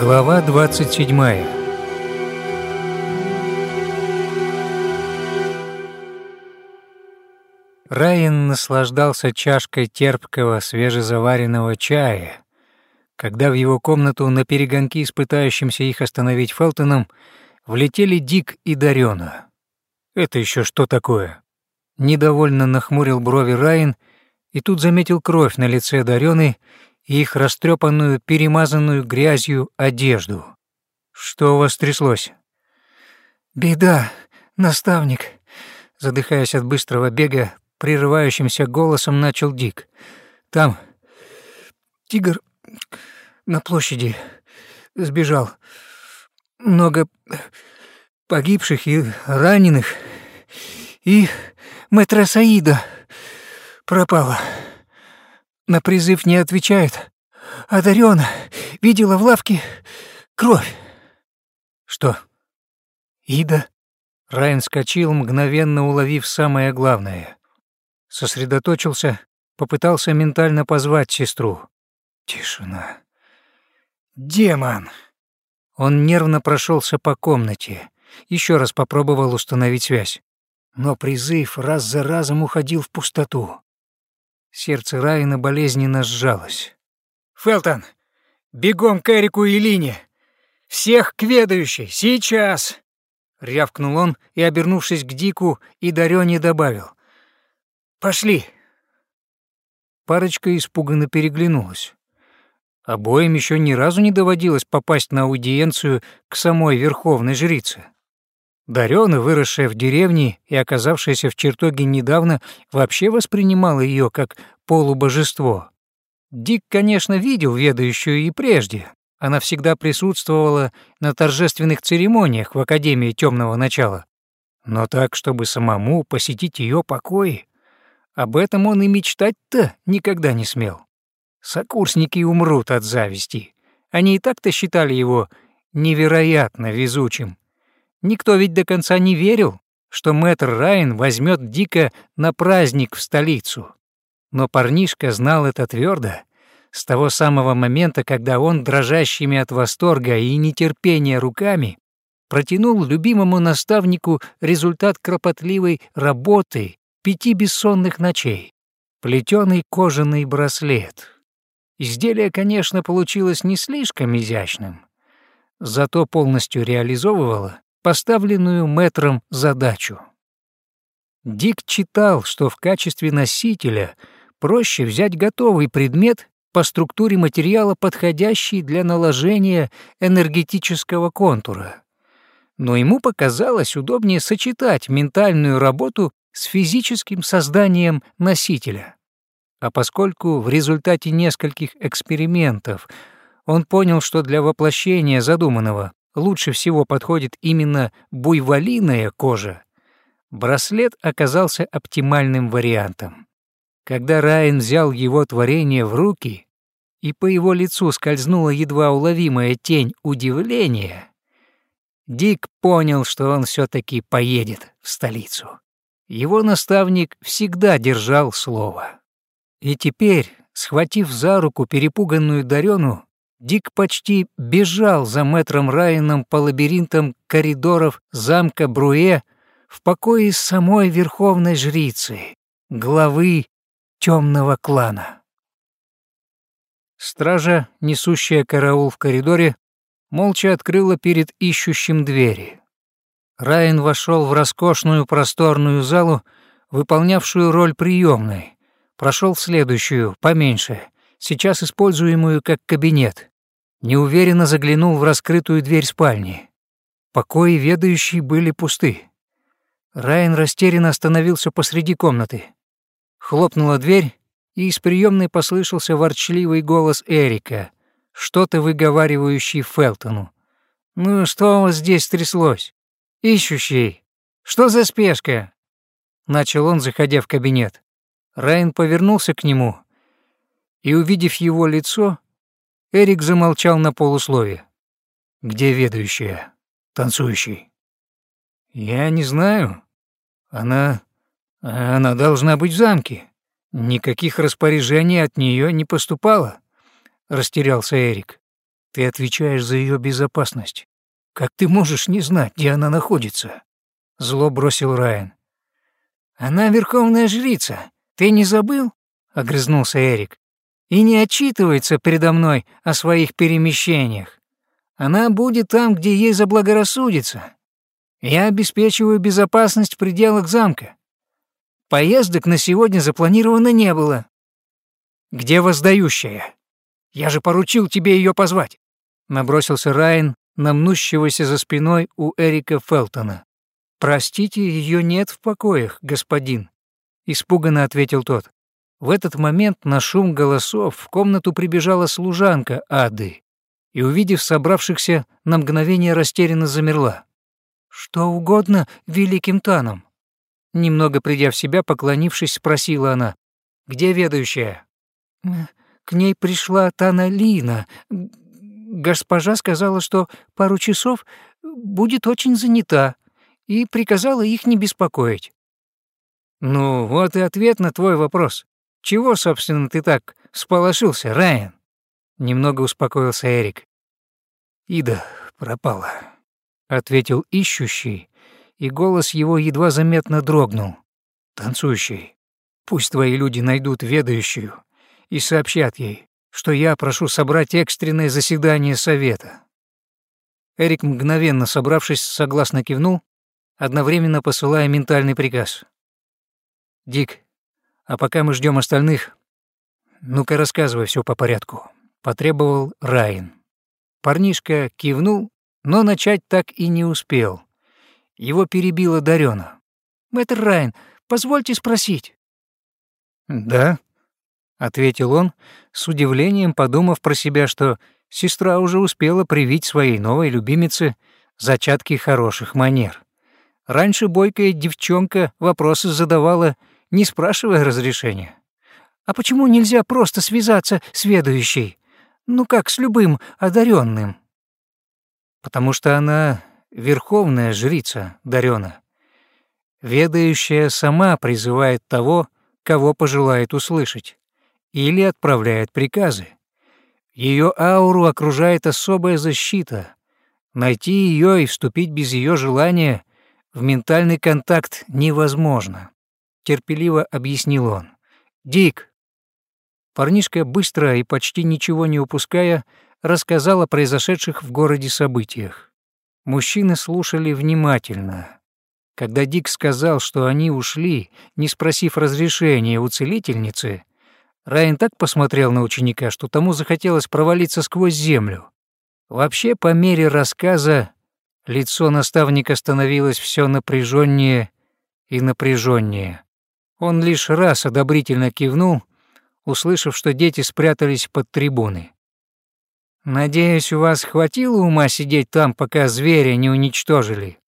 Глава 27 Райан наслаждался чашкой терпкого свежезаваренного чая, когда в его комнату на перегонки испытающимся их остановить Фелтоном влетели Дик и Дарёна. «Это еще что такое?» Недовольно нахмурил брови Райан и тут заметил кровь на лице Дарёны и их растрепанную, перемазанную грязью одежду. «Что у вас тряслось?» «Беда, наставник», — задыхаясь от быстрого бега, прерывающимся голосом начал Дик. «Там тигр на площади сбежал. Много погибших и раненых. И мэтра Саида пропала. На призыв не отвечает. А Дарёна видела в лавке кровь. Что? Ида? Райан скочил, мгновенно уловив самое главное. Сосредоточился, попытался ментально позвать сестру. Тишина. Демон! Он нервно прошелся по комнате, еще раз попробовал установить связь. Но призыв раз за разом уходил в пустоту. Сердце Райана болезненно сжалось. «Фелтон, бегом к Эрику и Лине! Всех к ведающей, сейчас!» Рявкнул он и, обернувшись к Дику и Дарёне, добавил. «Пошли!» Парочка испуганно переглянулась. Обоим еще ни разу не доводилось попасть на аудиенцию к самой верховной жрице. Дарёна, выросшая в деревне и оказавшаяся в чертоге недавно, вообще воспринимала ее как полубожество. Дик, конечно, видел ведающую и прежде. Она всегда присутствовала на торжественных церемониях в Академии Темного Начала. Но так, чтобы самому посетить ее покои, об этом он и мечтать-то никогда не смел. Сокурсники умрут от зависти. Они и так-то считали его невероятно везучим. Никто ведь до конца не верил, что мэтр Райан возьмет Дика на праздник в столицу. Но парнишка знал это твердо с того самого момента, когда он, дрожащими от восторга и нетерпения руками, протянул любимому наставнику результат кропотливой работы пяти бессонных ночей — плетеный кожаный браслет. Изделие, конечно, получилось не слишком изящным, зато полностью реализовывало поставленную метром задачу. Дик читал, что в качестве носителя проще взять готовый предмет по структуре материала, подходящий для наложения энергетического контура. Но ему показалось удобнее сочетать ментальную работу с физическим созданием носителя. А поскольку в результате нескольких экспериментов он понял, что для воплощения задуманного лучше всего подходит именно буйволиная кожа, браслет оказался оптимальным вариантом. Когда Райан взял его творение в руки, и по его лицу скользнула едва уловимая тень удивления, Дик понял, что он все таки поедет в столицу. Его наставник всегда держал слово. И теперь, схватив за руку перепуганную Дарёну, Дик почти бежал за мэтром Райаном по лабиринтам коридоров замка Бруэ в покое самой верховной жрицы, главы темного клана. Стража, несущая караул в коридоре, молча открыла перед ищущим двери. Райан вошел в роскошную просторную залу, выполнявшую роль приемной, прошел в следующую, поменьше, сейчас используемую как кабинет. Неуверенно заглянул в раскрытую дверь спальни. Покои ведающие были пусты. Райан растерянно остановился посреди комнаты. Хлопнула дверь, и из приемной послышался ворчливый голос Эрика, что-то выговаривающий Фелтону. «Ну что у вас здесь тряслось? Ищущий! Что за спешка?» Начал он, заходя в кабинет. Райан повернулся к нему, и, увидев его лицо, Эрик замолчал на полуслове. «Где ведущая? Танцующий?» «Я не знаю. Она... она должна быть в замке. Никаких распоряжений от нее не поступало», — растерялся Эрик. Ты отвечаешь за ее безопасность. Как ты можешь не знать, где она находится?» Зло бросил Райан. «Она верховная жрица. Ты не забыл?» — огрызнулся Эрик. «И не отчитывается передо мной о своих перемещениях. Она будет там, где ей заблагорассудится. Я обеспечиваю безопасность в пределах замка. Поездок на сегодня запланировано не было. Где воздающая? Я же поручил тебе ее позвать. Набросился Райан на мнущегося за спиной у Эрика Фелтона. «Простите, ее нет в покоях, господин», — испуганно ответил тот. В этот момент на шум голосов в комнату прибежала служанка Ады и, увидев собравшихся, на мгновение растерянно замерла. «Что угодно великим танам?» Немного придя в себя, поклонившись, спросила она. «Где ведающая?» «К ней пришла Тана Лина. Госпожа сказала, что пару часов будет очень занята, и приказала их не беспокоить». «Ну, вот и ответ на твой вопрос. Чего, собственно, ты так сполошился, Райан?» Немного успокоился Эрик. «Ида пропала», — ответил ищущий, и голос его едва заметно дрогнул. «Танцующий, пусть твои люди найдут ведающую и сообщат ей, что я прошу собрать экстренное заседание совета». Эрик, мгновенно собравшись, согласно кивнул, одновременно посылая ментальный приказ. «Дик, а пока мы ждем остальных, ну-ка рассказывай все по порядку», — потребовал Райан. Парнишка кивнул, но начать так и не успел. Его перебила Дарёна. «Мэтр Райан, позвольте спросить». «Да», — ответил он, с удивлением подумав про себя, что сестра уже успела привить своей новой любимице зачатки хороших манер. Раньше бойкая девчонка вопросы задавала, не спрашивая разрешения. «А почему нельзя просто связаться с ведущей? Ну как с любым одаренным? Потому что она верховная жрица Дарена, ведающая сама призывает того, кого пожелает услышать, или отправляет приказы. Ее ауру окружает особая защита. Найти ее и вступить без ее желания в ментальный контакт невозможно, терпеливо объяснил он. Дик, Парнишка, быстро и почти ничего не упуская, рассказал о произошедших в городе событиях. Мужчины слушали внимательно. Когда Дик сказал, что они ушли, не спросив разрешения у целительницы, Райан так посмотрел на ученика, что тому захотелось провалиться сквозь землю. Вообще, по мере рассказа, лицо наставника становилось все напряженнее и напряженнее. Он лишь раз одобрительно кивнул — услышав, что дети спрятались под трибуны. «Надеюсь, у вас хватило ума сидеть там, пока зверя не уничтожили?»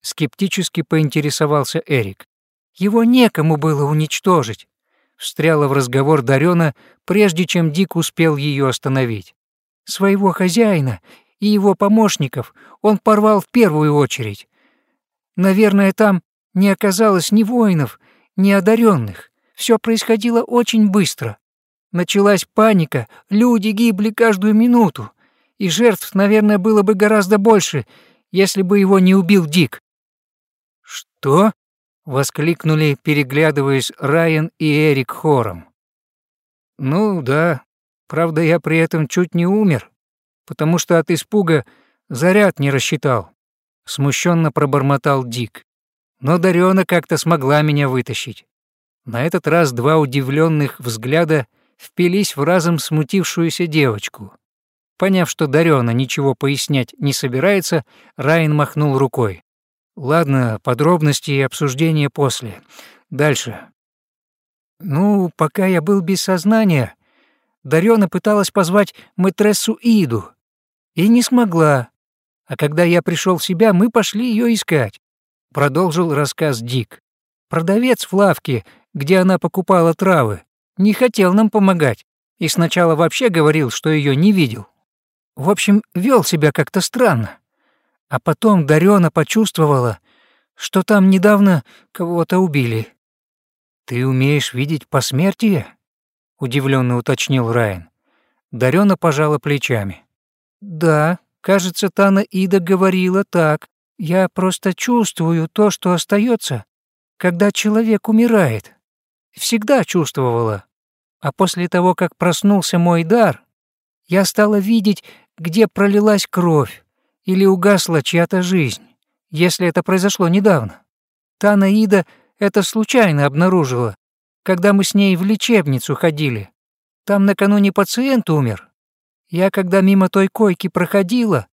Скептически поинтересовался Эрик. «Его некому было уничтожить», — встряла в разговор Дарёна, прежде чем Дик успел ее остановить. «Своего хозяина и его помощников он порвал в первую очередь. Наверное, там не оказалось ни воинов, ни одаренных. Все происходило очень быстро. Началась паника, люди гибли каждую минуту, и жертв, наверное, было бы гораздо больше, если бы его не убил Дик. «Что?» — воскликнули, переглядываясь Райан и Эрик хором. «Ну да, правда, я при этом чуть не умер, потому что от испуга заряд не рассчитал», — смущенно пробормотал Дик. «Но Дарёна как-то смогла меня вытащить». На этот раз два удивленных взгляда — впились в разом смутившуюся девочку. Поняв, что Дарёна ничего пояснять не собирается, Райан махнул рукой. «Ладно, подробности и обсуждения после. Дальше». «Ну, пока я был без сознания, Дарёна пыталась позвать мэтрессу Иду и не смогла. А когда я пришел в себя, мы пошли ее искать», — продолжил рассказ Дик. «Продавец в лавке, где она покупала травы, не хотел нам помогать и сначала вообще говорил, что ее не видел. В общем, вел себя как-то странно. А потом Дарёна почувствовала, что там недавно кого-то убили. «Ты умеешь видеть посмертие?» — удивленно уточнил Райан. Дарёна пожала плечами. Да, кажется, Тана Ида говорила так. Я просто чувствую то, что остается, когда человек умирает. Всегда чувствовала. А после того, как проснулся мой дар, я стала видеть, где пролилась кровь или угасла чья-то жизнь, если это произошло недавно. Тана Ида это случайно обнаружила, когда мы с ней в лечебницу ходили. Там накануне пациент умер. Я, когда мимо той койки проходила,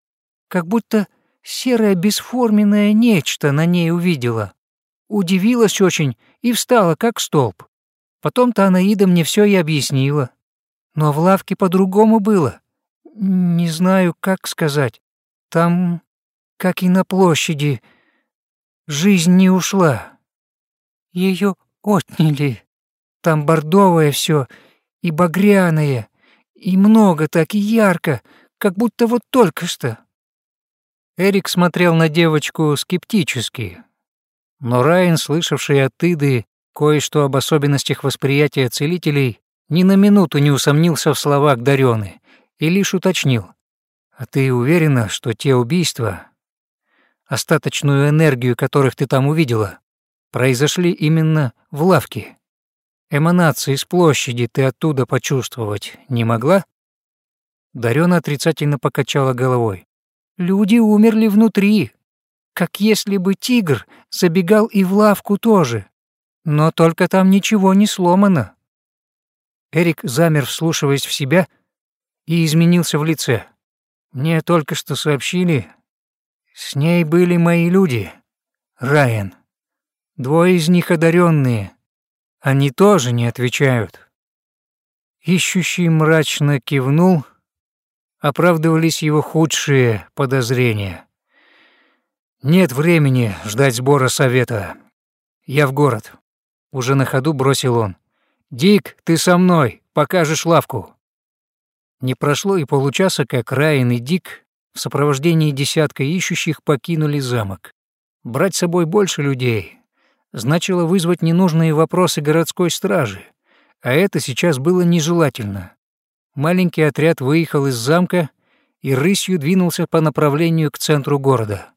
как будто серое бесформенное нечто на ней увидела. Удивилась очень и встала, как столб. Потом-то Анаида мне все и объяснила. Но в лавке по-другому было. Не знаю, как сказать. Там, как и на площади, жизнь не ушла. Ее отняли. Там бордовое все и багряное, и много так и ярко, как будто вот только что. Эрик смотрел на девочку скептически, но Райан, слышавший от Иды кое-что об особенностях восприятия целителей, ни на минуту не усомнился в словах Дарёны и лишь уточнил. «А ты уверена, что те убийства, остаточную энергию которых ты там увидела, произошли именно в лавке?» Эманации с площади ты оттуда почувствовать не могла?» Дарёна отрицательно покачала головой. «Люди умерли внутри, как если бы тигр забегал и в лавку тоже, но только там ничего не сломано». Эрик замер, вслушиваясь в себя, и изменился в лице. «Мне только что сообщили, с ней были мои люди, Райан. Двое из них одаренные, они тоже не отвечают. Ищущий мрачно кивнул, оправдывались его худшие подозрения. Нет времени ждать сбора совета. Я в город. Уже на ходу бросил он. Дик, ты со мной, покажешь лавку. Не прошло и получаса, как Райан и Дик в сопровождении десятка ищущих покинули замок. Брать с собой больше людей, значило вызвать ненужные вопросы городской стражи, а это сейчас было нежелательно. Маленький отряд выехал из замка и рысью двинулся по направлению к центру города.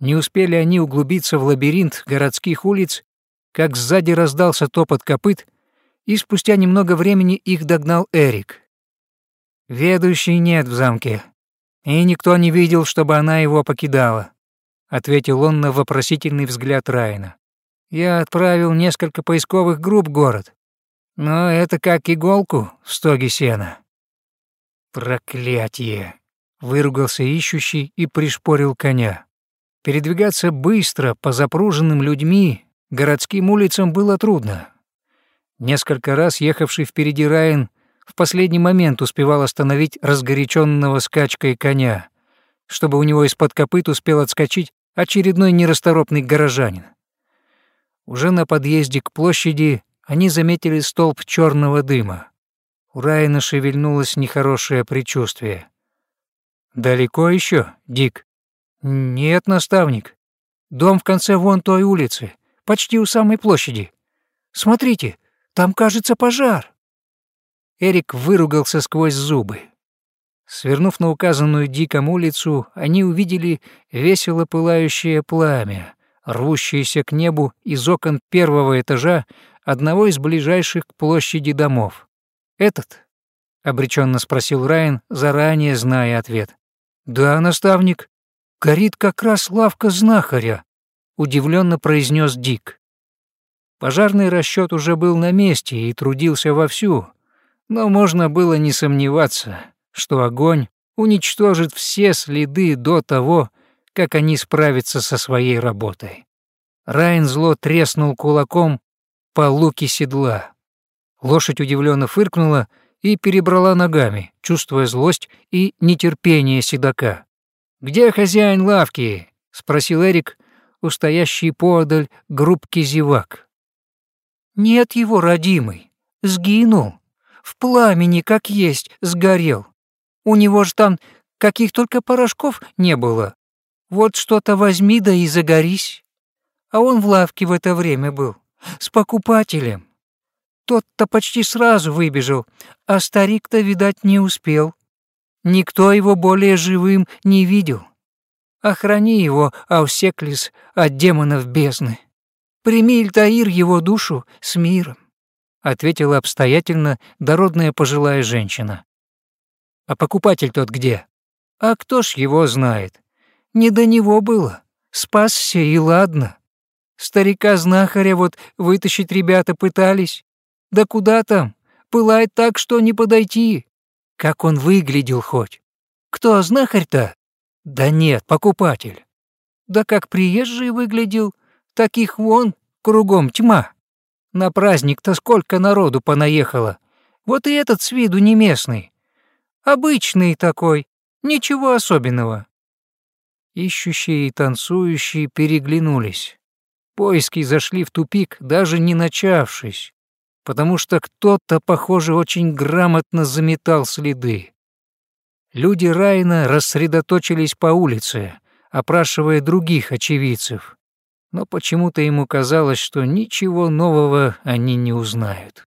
Не успели они углубиться в лабиринт городских улиц, как сзади раздался топот копыт, и спустя немного времени их догнал Эрик. «Ведущий нет в замке, и никто не видел, чтобы она его покидала», — ответил он на вопросительный взгляд Райана. Я отправил несколько поисковых групп в город, но это как иголку в стоге сена. Проклятие! Выругался ищущий и пришпорил коня. Передвигаться быстро по запруженным людьми городским улицам было трудно. Несколько раз ехавший впереди Райан в последний момент успевал остановить разгоряченного скачкой коня, чтобы у него из-под копыт успел отскочить очередной нерасторопный горожанин. Уже на подъезде к площади они заметили столб черного дыма. У Райана шевельнулось нехорошее предчувствие. «Далеко еще, Дик?» «Нет, наставник. Дом в конце вон той улицы, почти у самой площади. Смотрите, там, кажется, пожар». Эрик выругался сквозь зубы. Свернув на указанную Диком улицу, они увидели весело пылающее пламя, рвущиеся к небу из окон первого этажа одного из ближайших к площади домов. «Этот?» — обреченно спросил Райан, заранее зная ответ. «Да, наставник, горит как раз лавка знахаря», — удивленно произнес Дик. Пожарный расчет уже был на месте и трудился вовсю, но можно было не сомневаться, что огонь уничтожит все следы до того, как они справятся со своей работой. Райн зло треснул кулаком по луке седла. Лошадь удивленно фыркнула и перебрала ногами, чувствуя злость и нетерпение седока. «Где хозяин лавки?» — спросил Эрик, устоящий подаль группки зевак. «Нет его, родимый. Сгинул. В пламени, как есть, сгорел. У него же там каких только порошков не было. Вот что-то возьми да и загорись. А он в лавке в это время был, с покупателем. Тот-то почти сразу выбежал, а старик-то, видать, не успел. Никто его более живым не видел. Охрани его, Аусеклис, от демонов бездны. Прими, Ильтаир, его душу с миром», — ответила обстоятельно дородная пожилая женщина. «А покупатель тот где?» «А кто ж его знает? Не до него было. Спасся и ладно. Старика-знахаря вот вытащить ребята пытались. Да куда там? Пылает так, что не подойти. Как он выглядел хоть? Кто знахарь-то? Да нет, покупатель. Да как приезжий выглядел, таких вон кругом тьма. На праздник-то сколько народу понаехало. Вот и этот с виду не местный. Обычный такой, ничего особенного. Ищущие и танцующие переглянулись. Поиски зашли в тупик, даже не начавшись, потому что кто-то, похоже, очень грамотно заметал следы. Люди Райна рассредоточились по улице, опрашивая других очевидцев, но почему-то ему казалось, что ничего нового они не узнают.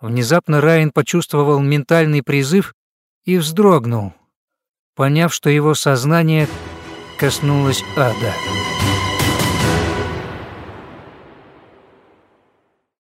Внезапно Райан почувствовал ментальный призыв и вздрогнул, поняв, что его сознание коснулось ада.